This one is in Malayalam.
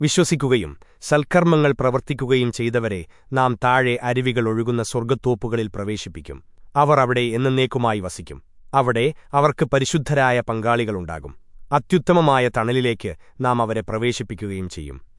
വിശ്വസിക്കുകയും സൽക്കർമ്മങ്ങൾ പ്രവർത്തിക്കുകയും ചെയ്തവരെ നാം താഴെ അരുവികൾ ഒഴുകുന്ന സ്വർഗത്തോപ്പുകളിൽ പ്രവേശിപ്പിക്കും. അവർ അവിടെ എന്നേക്കുമായി വസിക്കും. അവിടെ അവർക്ക് പരിശുദ്ധരായ പങ്കാളികളുണ്ടാകും. അത്യുത്തമമായ തണലിലേക്ക് നാം അവരെ പ്രവേശിപ്പിക്കുകയും ചെയ്യും.